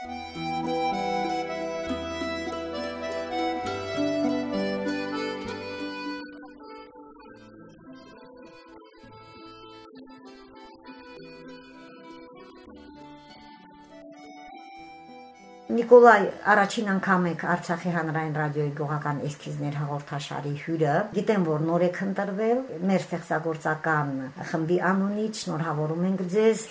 Thank you. Նիկոլայ, առաջին անգամ եք Արցախի հանրային ռադիոյի գյուղական էսքիզներ հաղորդաշարի հյուրը։ Գիտեմ, որ նոր եք ընտրվել մեր ստեղծագործական խմբի անունից, շնորհավորում ենք ձեզ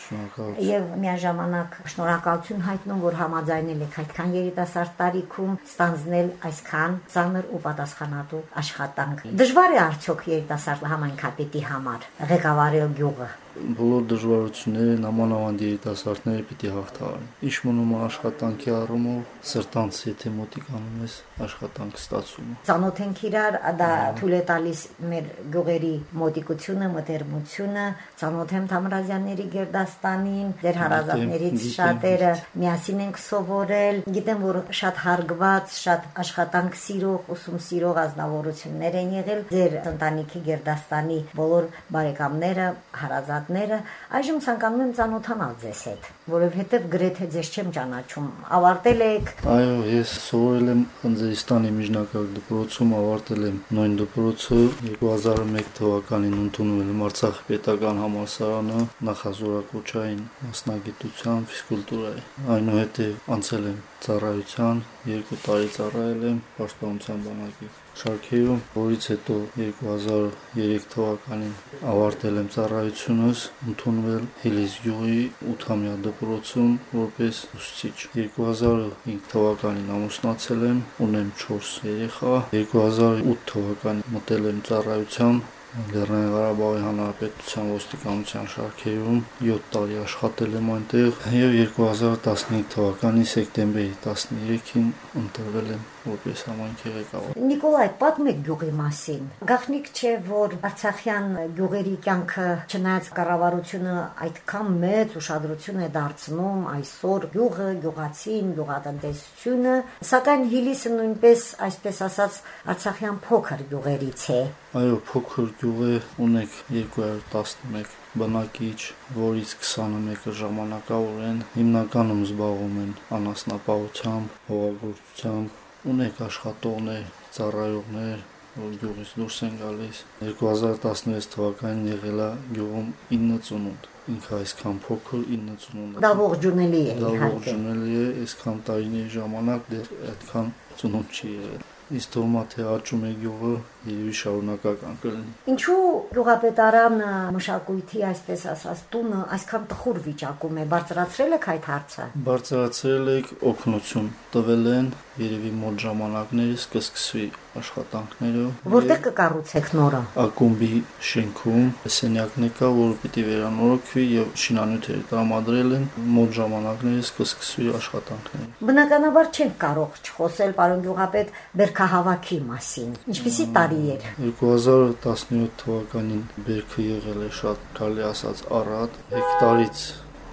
եւ միաժամանակ շնորհակալություն հայտնում, որ համաձայնել եք այդքան երիտասարդ տարիքում ստանձնել այսքան ծանր ու պատասխանատու աշխատանք։ Դժվար է արդյոք երիտասարդ համայնքապետի համար ղեկավարել գյուղը բոլոր դժվարությունները նամանավանդ երիտասարդները պիտի հաղթահարեն։ Ինչ մնում է աշխատանքի առումով, սրտանց եթե մոտիկանում ես աշխատանք ստացումը։ Ծանոթենք իրար, դա թույլ է տալիս մեր գյուղերի մոտիկությունը, մտերմությունը, ծանոթ եմ Թամրազյանների Գերդաստանին, ձեր հարազատներից շատերը միասին ենք սովորել։ Գիտեմ, որ շատ հարգված, շատ աշխատանք սիրող, ուսում սիրող ազնվորություններ են եղել ձեր ընտանիքի Գերդաստանի բոլոր բարեկամները, հարազատ պատմվածքները, այժմ ցանկանում եմ ճանոթանալ ձեզ հետ, որովհետև գրեթե ձեզ չեմ ճանաչում։ Ավարտել եք։ Այո, ես սովորել եմ Խնձորիստանի միջնակարգ դպրոցում, ավարտել եմ նույն դպրոցը 2001 թվականին ընդունվել եմ Արցախ պետական համալսարանը նախազորակոչային մասնագիտությամբ ֆիզկուլտուրայի։ Այնուհետև անցել եմ ծառայության, երկու տարի ծառայել եմ պաշտպանության բանակի շարքերում, որից հետո 2003 թվականին ավարտել եմ ծառայությունս, ընդունվել Հիլիս գյուղի 8-ամյա դպրոցում որպես ուսուցիչ։ 2005 թվականին ամուսնացել եմ, ունեմ 4 երեխա։ 2008 թվականին մտել եմ ծառայության Լեռնային Ղարաբաղի Հանրապետության ոստիկանության շարքերում 7 տարի աշխատել եմ այնտեղ եւ 2015 թվականի սեպտեմբերի 13-ին ընտրվել եմ որպես համայնքի ղեկավար։ Նիկոլայ, պատմեք գյուղի մասին։ Գախնիկ չէ, որ Արցախյան գյուղերի կյանքը չնայած կառավարությունը այդքան մեծ ուշադրություն է դարձնում այսօր գյուղը, գյուղացին, գյուղատնտեսությունը, սակայն Հիլիսը նույնպես, այսպես ասած, Արցախյան փոքր գյուղերից է։ Այո, փոքր գյուղ է, ունեք 211 բնակիչ, որից 21-ը ժամանակավոր են, հիմնականում զբաղվում են անասնապահությամբ, հողագործությամբ, ունեք աշխատողներ, ծառայողներ, որ գյուղից դուրս են գալիս 2016 թվականին եղել է գյուղում 9 ծնունդ ինքը այսքան փոքր 9 ծնունդ դա ողջունելի է դա ողջունելի է այսքան տարիների ժամանակ դեռ այդքան ծնունդ չի եղել իսկ թվում է թե աճում է գյուղը եւ շարունակական կլինի։ Ինչու գյուղապետարանը մշակույթի, այսպես ասած, տունը այսքան տխուր վիճակում է, բարձրացրել եք այդ հարցը։ Բարձրացրել եք օգնություն տվել են երևի մոտ ժամանակներից կսկսվի աշխատանքները։ Որտեղ կկառուցեք նորը։ Ակումբի շենքում սենյակն է կա, որը պիտի վերանորոգվի եւ շինանյութերը տրամադրել են մոտ ժամանակներից կսկսվի աշխատանքները։ Բնականաբար չենք կարող չխոսել պարոն գյուղապետ Բերքահավաքի մասին։ Ինչպիսի տարի էր։ 2017 թվականին բերքը եղել է շատ կարելի ասած առատ, հեկտարից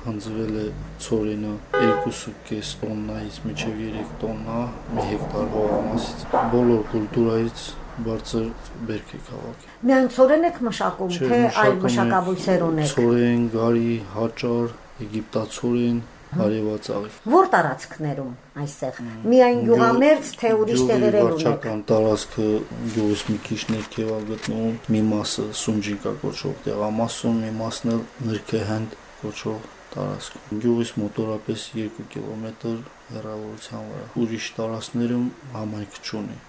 հնձվել է ծորինը 2.5 տոննայից մինչև 3 տոննա մի հեկտար հողամասից։ Բոլոր կուլտուրայից բարձր բերք է քաղաքի։ Միայն ծորեն եք մշակում, թե այլ մշակաբույսեր ունեք։ Ծորեն, գարի, հաճար, եգիպտացորեն, հարևածաղի։ Որ տարածքներում այստեղ։ Միայն գյուղամերձ թե ուրիշ տեղերել ունեք։ Վարչական տարածքը գյուղից մի քիչ ներքև է գտնվում։ Մի մասը Սունջիկա կոչող տեղամասում, մի մասն էլ Նրքեհանդ կոչող տարածքում։ Գյուղից մոտորապես 2 կիլոմետր հեռավորության վրա։ Ուրիշ տարածքներում համայնք չունի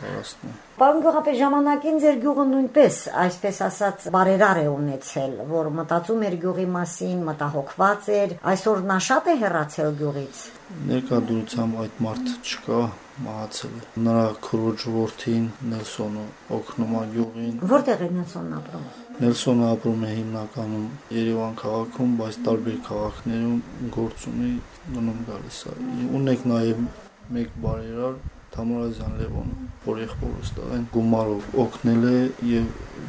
տարածքն է։ Պարոն Գյուղապետ, ժամանակին ձեր գյուղը նույնպես, այսպես ասած, բարերար է ունեցել, որ մտածում էր գյուղի մասին, մտահոգված էր։ Այսօր նա շատ է հեռացել գյուղից։ Ներկայությամբ այդ մարդը չկա, մահացել է։ Նրա քրոջ որդին Նելսոնը օգնում է գյուղին։ Որտեղ է Նելսոնն ապրում։ Նելսոնը ապրում է հիմնականում Երևան քաղաքում, բայց տարբեր քաղաքներում գործ ունի, գնում գալիս է։ Ունեք նաև մեկ բարերար Թամարազյան Լևոնը, որ եղբորս տղեն գումարով օգնել է եւ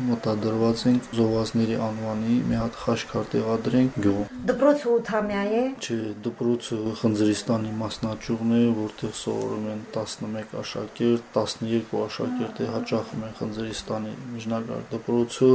մտադրված ենք զովասների անվանի մի հատ խաշքար տեղադրենք գյուղ։ Դպրոցը 8-ամյա է։ Չէ, դպրոցը Խնձրիստանի մասնաճյուղն է, որտեղ սովորում են 11 աշակերտ, 12 աշակերտ է հաճախում են Խնձրիստանի միջնակարգ դպրոցը,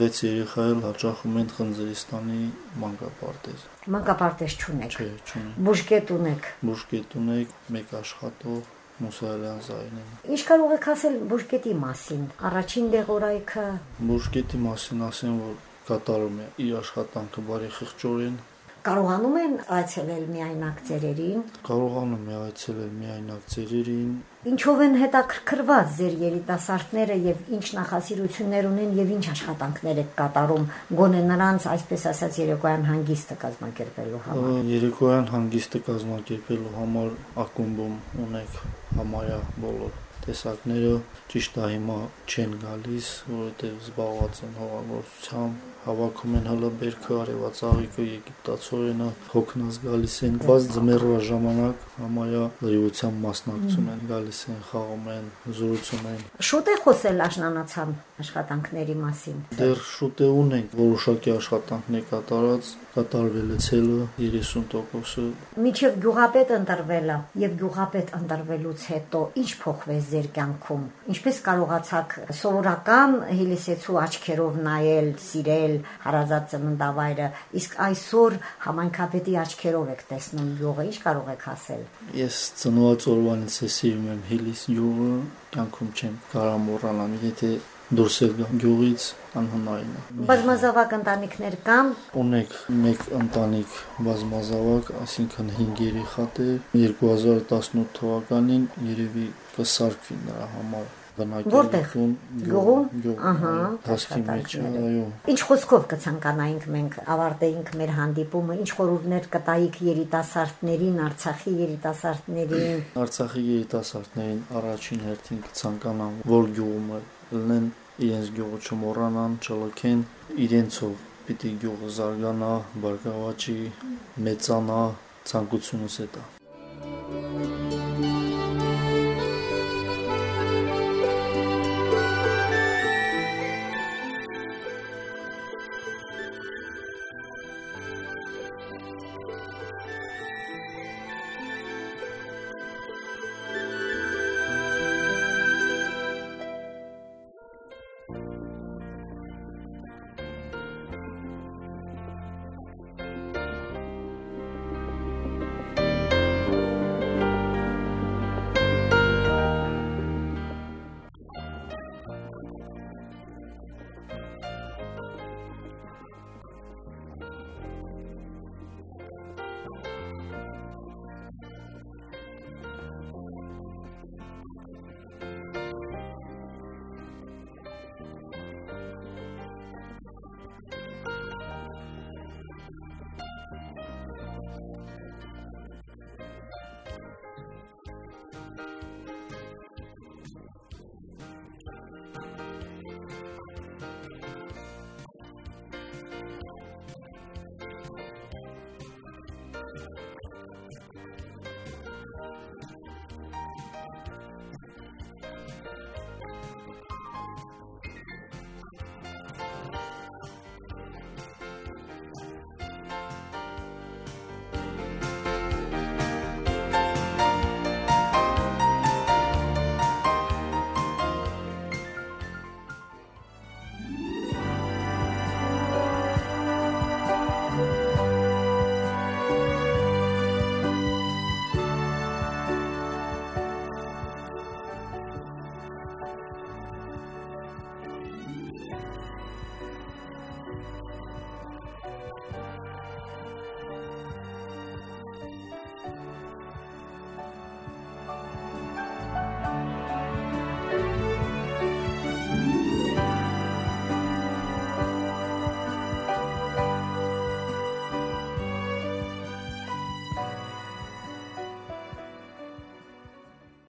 6 երեխա էլ հաճախում են Խնձրիստանի մանկապարտեզ։ Մանկապարտեզ չունեք։ Չէ, չունենք։ Բուժկետ ունեք։ Բուժկետ ունենք, մեկ աշխատող Մուսայելյան Զայնին։ Ինչ կարող եք ասել բուժկետի մասին։ Առաջին դեղորայքը բուժկետի մասին ասեմ, որ կատարում է իր աշխատանքը բարի խղճորեն։ Կարողանում են այցելել միայնակ ծերերին։ Կարողանում է այցելել միայնակ ծերերին։ Ինչով են հետաքրքրված ձեր երիտասարդները եւ ինչ նախասիրություններ ունեն եւ ինչ աշխատանքներ եք կատարում գոնե նրանց այսպես ասած երեկոյան հանգիստը կազմակերպելու համար։ Երեկոյան հանգիստը կազմակերպելու համար ակումբում ունենք համարյա բոլոր տեսակները ճիշտ է հիմա չեն գալիս, որովհետև զբաղված են հողագործությամբ, հավաքում են հələ բերքը, արևածաղիկը, եգիպտացորենը, հոգնած գալիս են, բայց ձմեռվա ժամանակ համարյա լրիվությամբ մասնակցում են, գալիս են, խաղում են, զրուցում են։ Շուտ է խոսել աշնանացան աշխատանքների մասին։ Դեռ շուտ է ունենք որոշակի աշխատանքներ կատարած, կատարվել է ցելը 30%-ը։ Միջև գյուղապետ ընտրվելը եւ գյուղապետ ընտրվելուց հետո ինչ փոխվեց ձեր կյանքում։ Ինչպես կարողացաք սովորական հիլիսեցու աչքերով նայել, սիրել հարազատ ծննդավայրը, իսկ այսօր համայնքապետի աչքերով եք տեսնում գյուղը, ինչ կարող եք ասել։ Ես ծնված օրվանից սիրում եմ հիլիս գյուղը, կյանքում չեմ կարող մոռանալ, եթե դուրս եկա գյուղից անհնարին է։ Բազմազավակ ընտանիքներ կան։ Ունեք մեկ ընտանիք բազմազավակ, այսինքն 5 երեխա է 2018 թվականին երևի կսարքվի նրա համար Որտեղ? գյուղում, ահա, հասկի մեջ, այո։ Ինչ խոսքով կցանկանայինք մենք ավարտեինք մեր հանդիպումը, ինչ խորհուրդներ կտայիք երիտասարդներին, Արցախի երիտասարդներին։ Արցախի երիտասարդներին առաջին հերթին կցանկանամ, որ գյուղում լինեն իրենց գյուղը չմոռանան, չլքեն, իրենցով պիտի գյուղը զարգանա, բարգավաճի, մեծանա, ցանկությունս է դա։